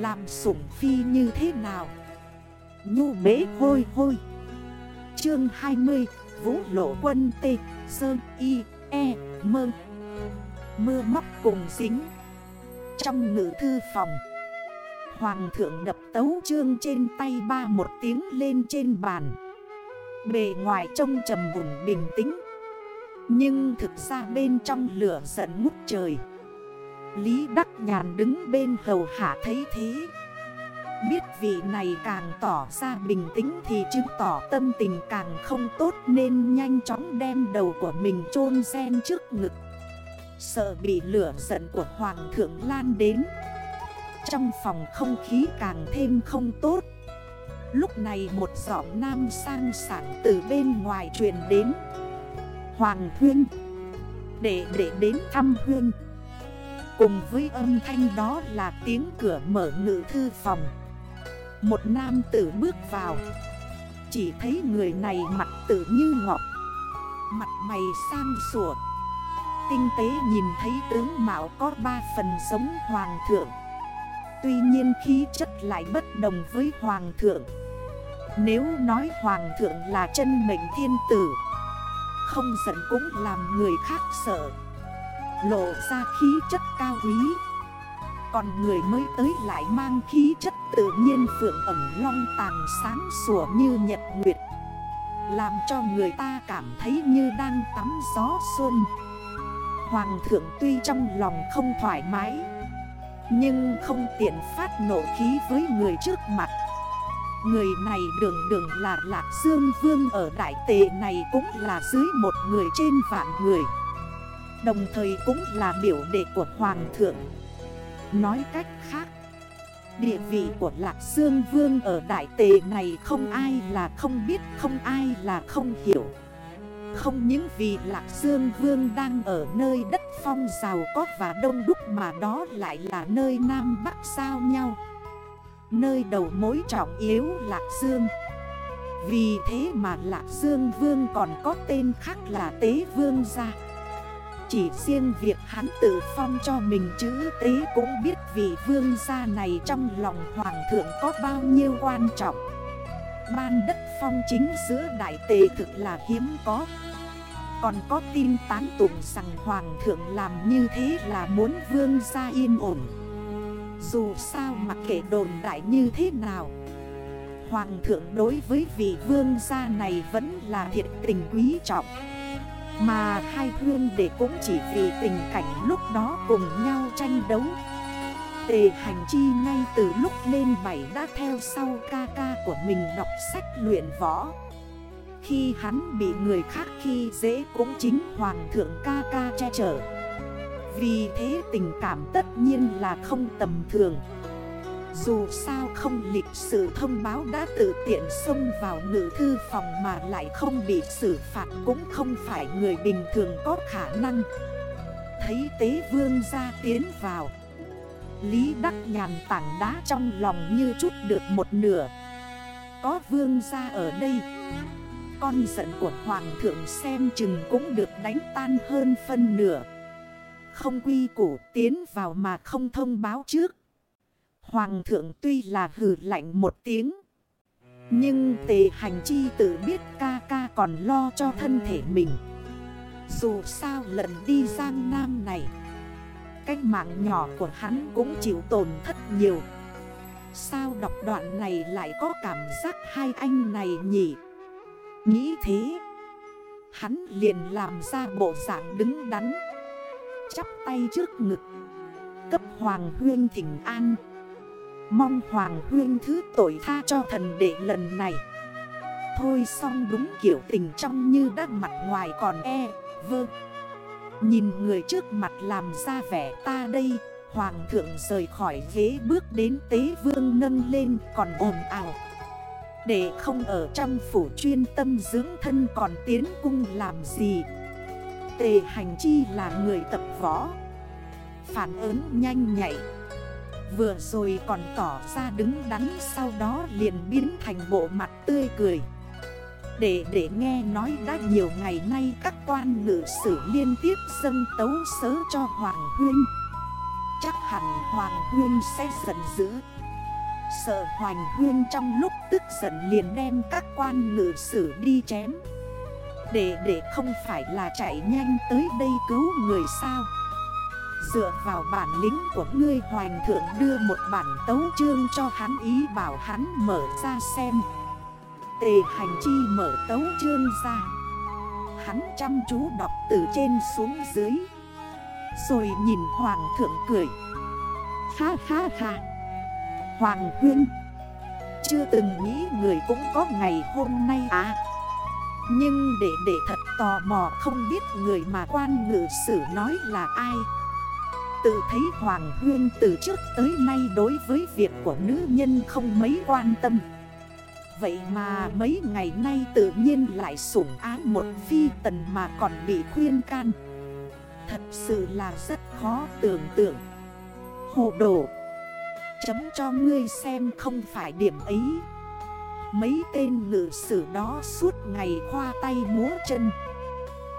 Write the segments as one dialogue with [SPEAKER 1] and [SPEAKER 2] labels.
[SPEAKER 1] Làm sủng phi như thế nào? Nhu bế hôi hôi. Chương 20 Vũ lộ quân tê Sơn y e mơ Mưa móc cùng dính. Trong ngữ thư phòng, Hoàng thượng đập tấu chương trên tay ba một tiếng lên trên bàn. Bề ngoài trông trầm vùng bình tĩnh. Nhưng thực ra bên trong lửa giận ngút trời. Lý Đắc Nhàn đứng bên hầu hạ thấy thế. Biết vị này càng tỏ ra bình tĩnh thì chứng tỏ tâm tình càng không tốt Nên nhanh chóng đem đầu của mình chôn sen trước ngực. Sợ bị lửa giận của Hoàng thượng lan đến. Trong phòng không khí càng thêm không tốt. Lúc này một giọng nam sang sảng từ bên ngoài truyền đến. Hoàng Huyên Để để đến thăm Huyên. Cùng với âm thanh đó là tiếng cửa mở ngự thư phòng. Một nam tử bước vào. Chỉ thấy người này mặt tử như ngọc, Mặt mày sang sủa. Tinh tế nhìn thấy tướng mạo có ba phần giống hoàng thượng. Tuy nhiên khí chất lại bất đồng với hoàng thượng. Nếu nói hoàng thượng là chân mệnh thiên tử, Không giận cũng làm người khác sợ. Lộ ra khí chất cao quý. Còn người mới tới lại mang khí chất tự nhiên phượng ẩm long tàng sáng sủa như nhật nguyệt. Làm cho người ta cảm thấy như đang tắm gió xuân. Hoàng thượng tuy trong lòng không thoải mái, Nhưng không tiện phát nộ khí với người trước mặt. Người này đường đường là Lạc Dương Vương ở Đại Tệ này cũng là dưới một người trên vạn người. Đồng thời cũng là biểu đệ của Hoàng thượng. Nói cách khác, Địa vị của Lạc Dương Vương ở Đại Tề này không ai là không biết, không ai là không hiểu. Không những vì Lạc Dương Vương đang ở nơi đất phong giàu có và đông đúc mà đó lại là nơi Nam Bắc sao nhau. Nơi đầu mối trọng yếu Lạc Dương Vì thế mà Lạc Dương Vương còn có tên khác là Tế Vương gia chỉ riêng việc hắn tự phong cho mình chữ tế cũng biết vị vương gia này trong lòng hoàng thượng có bao nhiêu quan trọng. Ban đất phong chính giữa đại tề thực là hiếm có. Còn có tin tán tụng rằng hoàng thượng làm như thế là muốn vương gia yên ổn. Dù sao mặc kệ đồn đại như thế nào, Hoàng thượng đối với vị vương gia này vẫn là thiệt tình quý trọng mà hai hương đệ cũng chỉ vì tình cảnh lúc đó cùng nhau tranh đấu. Tề hành chi ngay từ lúc lên bảy đã theo sau ca ca của mình đọc sách luyện võ. Khi hắn bị người khác khi dễ cũng chính hoàng thượng ca ca che chở. Vì thế tình cảm tất nhiên là không tầm thường dù sao không lịch sử thông báo đã tự tiện xông vào ngữ thư phòng mà lại không bị xử phạt cũng không phải người bình thường có khả năng. Thấy tế vương ra tiến vào. Lý đắc nhàn tảng đá trong lòng như chút được một nửa. Có vương ra ở đây. Con giận của hoàng thượng xem chừng cũng được đánh tan hơn phân nửa. Không quy củ tiến vào mà không thông báo trước. Hoàng thượng tuy là hử lạnh một tiếng, Nhưng tề hành chi tự biết ca ca còn lo cho thân thể mình. Dù sao lần đi Giang Nam này Cái mạng nhỏ của hắn cũng chịu tổn thất nhiều. Sao đọc đoạn này lại có cảm giác hai anh này nhỉ? Nghĩ thế, Hắn liền làm ra bộ dạng đứng đắn, Chắp tay trước ngực, Cấp Hoàng Huyên thỉnh an. Mong Hoàng Huyên thứ tội tha cho thần đệ lần này. Thôi xong đúng kiểu tình trong như đã mặt ngoài còn e, vơ. Nhìn người trước mặt làm ra vẻ ta đây Hoàng thượng rời khỏi ghế bước đến tế vương nâng lên còn ồn ào. Để không ở trong phủ chuyên tâm dưỡng thân còn tiến cung làm gì? Tề hành chi là người tập võ. Phản ứng nhanh nhạy. Vừa rồi còn tỏ ra đứng đắn, Sau đó liền biến thành bộ mặt tươi cười. Để để nghe nói đã nhiều ngày nay Các quan ngự sử liên tiếp dâng tấu sớ cho Hoàng Huyên. Chắc hẳn Hoàng Huyên sẽ giận dữ. Sợ hoàng Huyên trong lúc tức giận liền đem các quan ngự sử đi chém. Để để không phải là chạy nhanh tới đây cứu người sao? Dựa vào bản lĩnh của ngươi hoàng Thượng đưa một bản tấu chương cho hắn ý bảo hắn mở ra xem. Tề hành chi mở tấu chương ra. Hắn chăm chú đọc từ trên xuống dưới. Rồi nhìn Hoàng thượng cười. Ha ha ha. Hoàng huyên, Chưa từng nghĩ người cũng có ngày hôm nay à. Nhưng để để thật tò mò không biết người mà quan ngự sử nói là ai. Tự thấy Hoàng Huyên từ trước tới nay đối với việc của nữ nhân không mấy quan tâm. Vậy mà mấy ngày nay tự nhiên lại sủng ái một phi tần mà còn bị khuyên can. Thật sự là rất khó tưởng tượng. Hồ đồ, Chấm cho ngươi xem không phải điểm ấy. Mấy tên ngự sử đó suốt ngày khoa tay múa chân.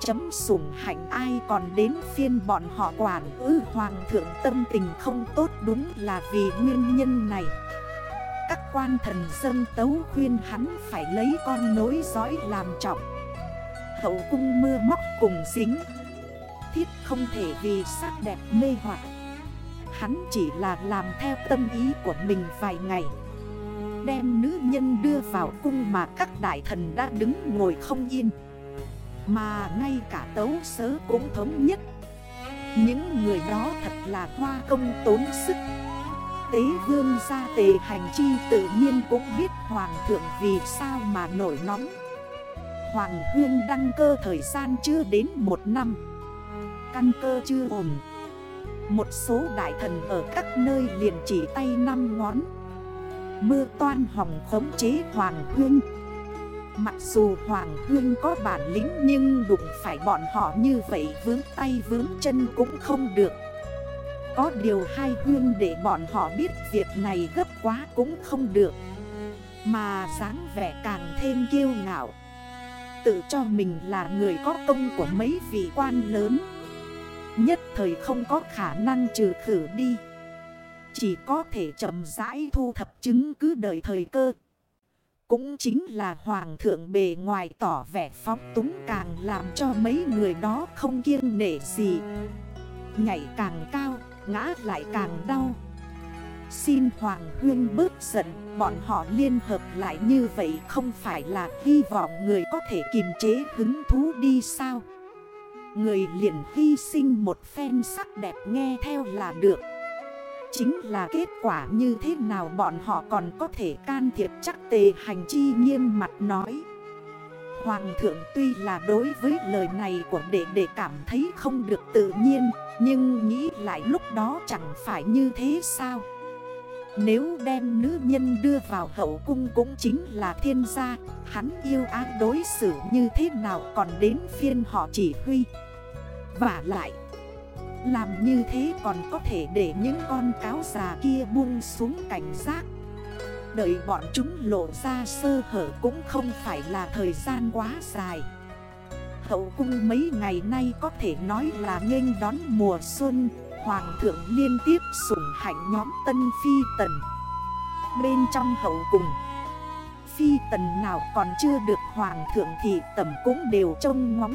[SPEAKER 1] Chấm sủng hạnh, ai còn đến phiên bọn họ quản ư? Hoàng thượng, tâm tình không tốt đúng là vì nguyên nhân này. Các quan thần dân tấu khuyên hắn phải lấy con nối dõi làm trọng. Hậu cung mưa móc cùng dính. Thiết không thể vì sắc đẹp mê hoặc. Hắn chỉ là làm theo tâm ý của mình vài ngày. Đem nữ nhân đưa vào cung mà các đại thần đã đứng ngồi không yên. Mà ngay cả tấu sớ cũng thống nhất. Những người đó thật là hoa công tốn sức. Tế vương gia tề hành chi tự nhiên cũng biết hoàng thượng vì sao mà nổi nóng. Hoàng huyên đăng cơ thời gian chưa đến một năm. Căn cơ chưa ổn. Một số đại thần ở các nơi liền chỉ tay năm ngón. Mưa toan hỏng khống chế Hoàng Huyên. Mặc dù Hoàng Hương có bản lĩnh nhưng đụng phải bọn họ như vậy vướng tay vướng chân cũng không được. Có điều hai Hương để bọn họ biết việc này gấp quá cũng không được. Mà dáng vẻ càng thêm kiêu ngạo. Tự cho mình là người có công của mấy vị quan lớn. Nhất thời không có khả năng trừ khử đi. Chỉ có thể chậm rãi thu thập chứng cứ đợi thời cơ. Cũng chính là hoàng thượng bề ngoài tỏ vẻ phóng túng càng làm cho mấy người đó không kiêng nể gì. Nhảy càng cao, ngã lại càng đau. Xin Hoàng Huyên bớt giận Bọn họ liên hợp lại như vậy không phải là hy vọng người có thể kiềm chế hứng thú đi sao? Người liền hy sinh một phen sắc đẹp nghe theo là được. Chính là kết quả như thế nào bọn họ còn có thể can thiệp chắc tề hành chi nghiêm mặt nói. Hoàng thượng tuy là đối với lời này của đệ đệ cảm thấy không được tự nhiên, Nhưng nghĩ lại lúc đó chẳng phải như thế sao? Nếu đem nữ nhân đưa vào hậu cung cũng chính là thiên gia, Hắn yêu ái đối xử như thế nào còn đến phiên họ chỉ huy. Và lại làm như thế còn có thể để những con cáo già kia buông xuống cảnh giác. Đợi bọn chúng lộ ra sơ hở cũng không phải là thời gian quá dài. Hậu cung mấy ngày nay có thể nói là nghênh đón mùa xuân, Hoàng thượng liên tiếp sủng hạnh nhóm tân phi tần. Bên trong hậu cung, Phi tần nào còn chưa được hoàng thượng thì tầm cũng đều trông ngóng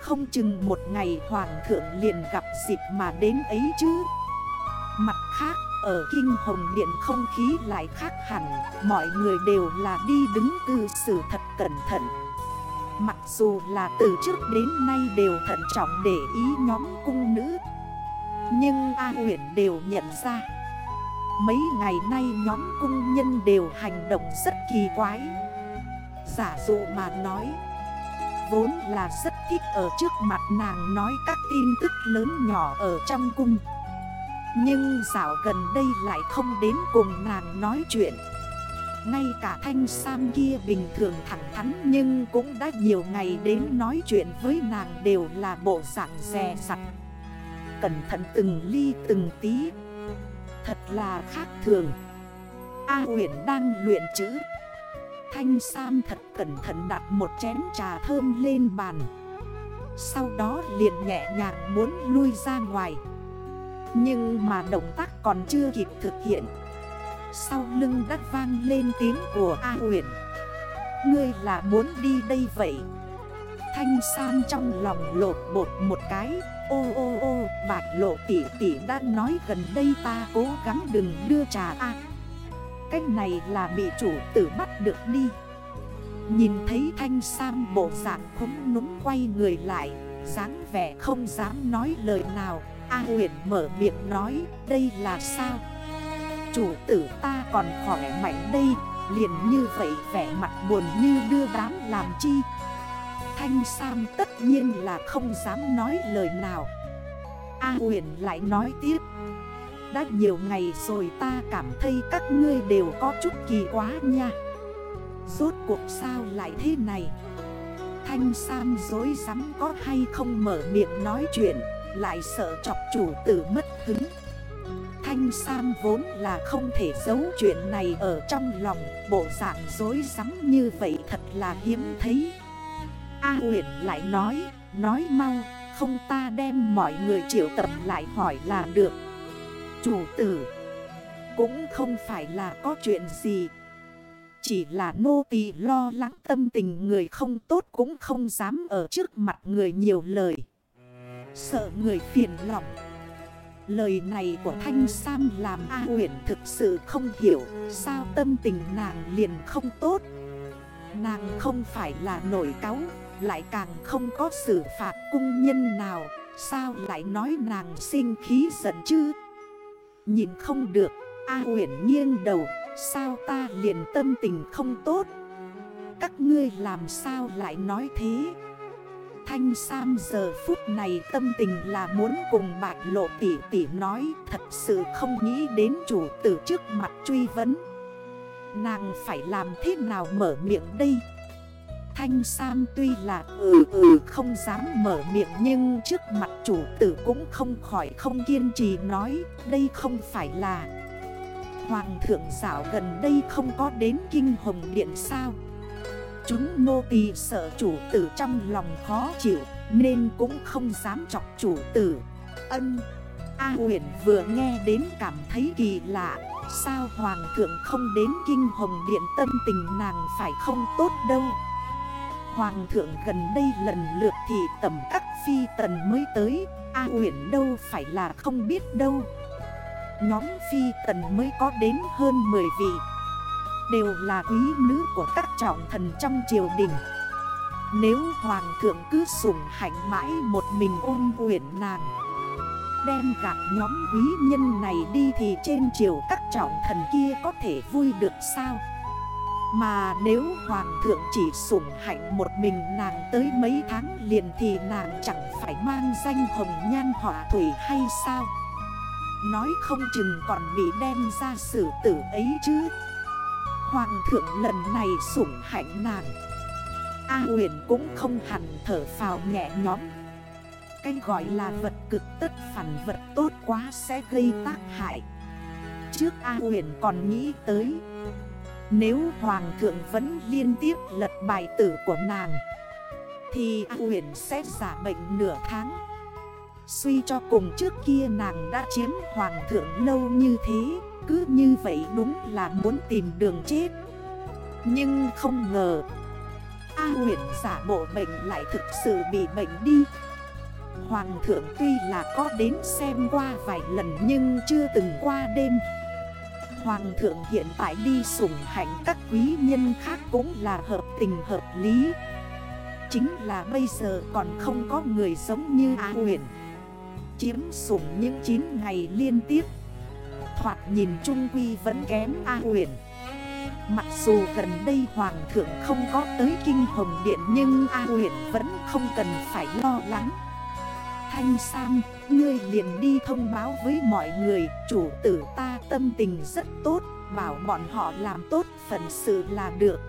[SPEAKER 1] không chừng một ngày hoàng thượng liền gặp dịp mà đến ấy chứ. Mặt khác, ở Kinh Hồng Điện không khí lại khác hẳn, Mọi người đều là đi đứng cư xử thật cẩn thận. Mặc dù là từ trước đến nay đều thận trọng để ý nhóm cung nữ, Nhưng A huyện đều nhận ra, Mấy ngày nay nhóm cung nhân đều hành động rất kỳ quái. Giả dụ mà nói, Vốn là rất thích ở trước mặt nàng nói các tin tức lớn nhỏ ở trong cung. Nhưng dạo gần đây lại không đến cùng nàng nói chuyện. Ngay cả thanh sam kia bình thường thẳng thắn Nhưng cũng đã nhiều ngày đến nói chuyện với nàng đều là bộ dạng rè sặt Cẩn thận từng ly từng tí. Thật là khác thường. A huyện đang luyện chữ. Thanh Sam thật cẩn thận đặt một chén trà thơm lên bàn. Sau đó liền nhẹ nhàng muốn lui ra ngoài. Nhưng mà động tác còn chưa kịp thực hiện. Sau lưng đắt vang lên tiếng của A huyền Ngươi là muốn đi đây vậy? Thanh Sam trong lòng lột bột một cái. Ô ô ô, bạch lộ tỷ tỷ đã nói gần đây ta cố gắng đừng đưa trà a. Cách này là bị chủ tử bắt được đi. Nhìn thấy thanh sam bộ dạng khống núng quay người lại, dáng vẻ không dám nói lời nào. A huyền mở miệng nói, đây là sao? Chủ tử ta còn khỏe mạnh đây, Liền như vậy vẻ mặt buồn như đưa đám làm chi? Thanh Sam tất nhiên là không dám nói lời nào. A huyền lại nói tiếp, Đã nhiều ngày rồi ta cảm thấy các ngươi đều có chút kỳ quá nha. Rốt cuộc sao lại thế này? Thanh Sam dối rắm có hay không mở miệng nói chuyện Lại sợ chọc chủ tử mất hứng. Thanh Sam vốn là không thể giấu chuyện này ở trong lòng Bộ dạng dối rắm như vậy thật là hiếm thấy. A huyền lại nói, nói mau Không ta đem mọi người triệu tập lại hỏi là được. Chủ tử Cũng không phải là có chuyện gì chỉ là nô tỳ lo lắng tâm tình người không tốt cũng không dám ở trước mặt người nhiều lời. Sợ người phiền lòng. Lời này của Thanh Sam làm A uyển thực sự không hiểu sao tâm tình nàng liền không tốt. Nàng không phải là nổi cáu, lại càng không có xử phạt cung nhân nào, sao lại nói nàng sinh khí giận chứ? Nhìn không được, A uyển nghiêng đầu Sao ta liền tâm tình không tốt? Các ngươi làm sao lại nói thế? Thanh Sam giờ phút này tâm tình là muốn cùng bạc lộ tỷ tỷ nói, Thật sự không nghĩ đến chủ tử trước mặt truy vấn. Nàng phải làm thế nào mở miệng đây? Thanh Sam tuy là ừ ừ không dám mở miệng Nhưng trước mặt chủ tử cũng không khỏi không kiên trì nói, Đây không phải là Hoàng thượng xảo gần đây không có đến kinh hồng điện sao? Chúng nô tỳ sợ chủ tử trong lòng khó chịu, Nên cũng không dám chọc chủ tử. Ân, A huyền vừa nghe đến cảm thấy kỳ lạ, Sao hoàng thượng không đến kinh hồng điện tâm tình nàng phải không tốt đâu? Hoàng thượng gần đây lần lượt thì tầm các phi tần mới tới, A huyền đâu phải là không biết đâu. Nhóm phi tần mới có đến hơn 10 vị. Đều là quý nữ của các trọng thần trong triều đình. Nếu hoàng thượng cứ sủng hạnh mãi một mình ôn quyển nàng, Đem gạt nhóm quý nhân này đi thì trên triều các trọng thần kia có thể vui được sao? Mà nếu hoàng thượng chỉ sủng hạnh một mình nàng tới mấy tháng liền thì nàng chẳng phải mang danh hồng nhan họa thủy hay sao? Nói không chừng còn bị đem ra xử tử ấy chứ. Hoàng thượng lần này sủng hạnh nàng. A huyền cũng không hẳn thở phào nhẹ nhóm Cái gọi là vật cực tất phản vật tốt quá sẽ gây tác hại. Trước A huyền còn nghĩ tới. Nếu hoàng thượng vẫn liên tiếp lật bài tử của nàng, Thì A huyền sẽ giả bệnh nửa tháng. Suy cho cùng trước kia nàng đã chiếm hoàng thượng lâu như thế, Cứ như vậy đúng là muốn tìm đường chết. Nhưng không ngờ, A huyền giả bộ bệnh lại thực sự bị bệnh đi. Hoàng thượng tuy là có đến xem qua vài lần nhưng chưa từng qua đêm. Hoàng thượng hiện tại đi sủng hạnh các quý nhân khác cũng là hợp tình hợp lý. Chính là bây giờ còn không có người giống như A huyền. Chiếm sủng những 9 ngày liên tiếp. Thoạt nhìn Trung Quy vẫn kém A huyền. Mặc dù gần đây Hoàng thượng không có tới Kinh Hồng Điện Nhưng A huyền vẫn không cần phải lo lắng. Thanh Sam, ngươi liền đi thông báo với mọi người Chủ tử ta tâm tình rất tốt Bảo bọn họ làm tốt phần sự là được.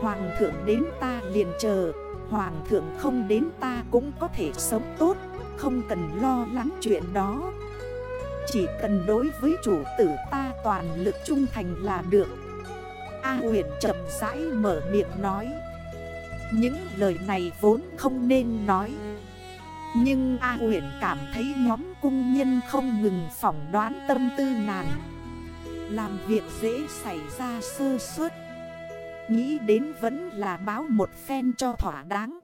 [SPEAKER 1] Hoàng thượng đến ta liền chờ Hoàng thượng không đến ta cũng có thể sống tốt không cần lo lắng chuyện đó. Chỉ cần đối với chủ tử ta toàn lực trung thành là được. A huyền chậm rãi mở miệng nói. Những lời này vốn không nên nói. Nhưng A huyền cảm thấy nhóm cung nhân không ngừng phỏng đoán tâm tư nàng. Làm việc dễ xảy ra sơ suất. Nghĩ đến vẫn là báo một phen cho thỏa đáng.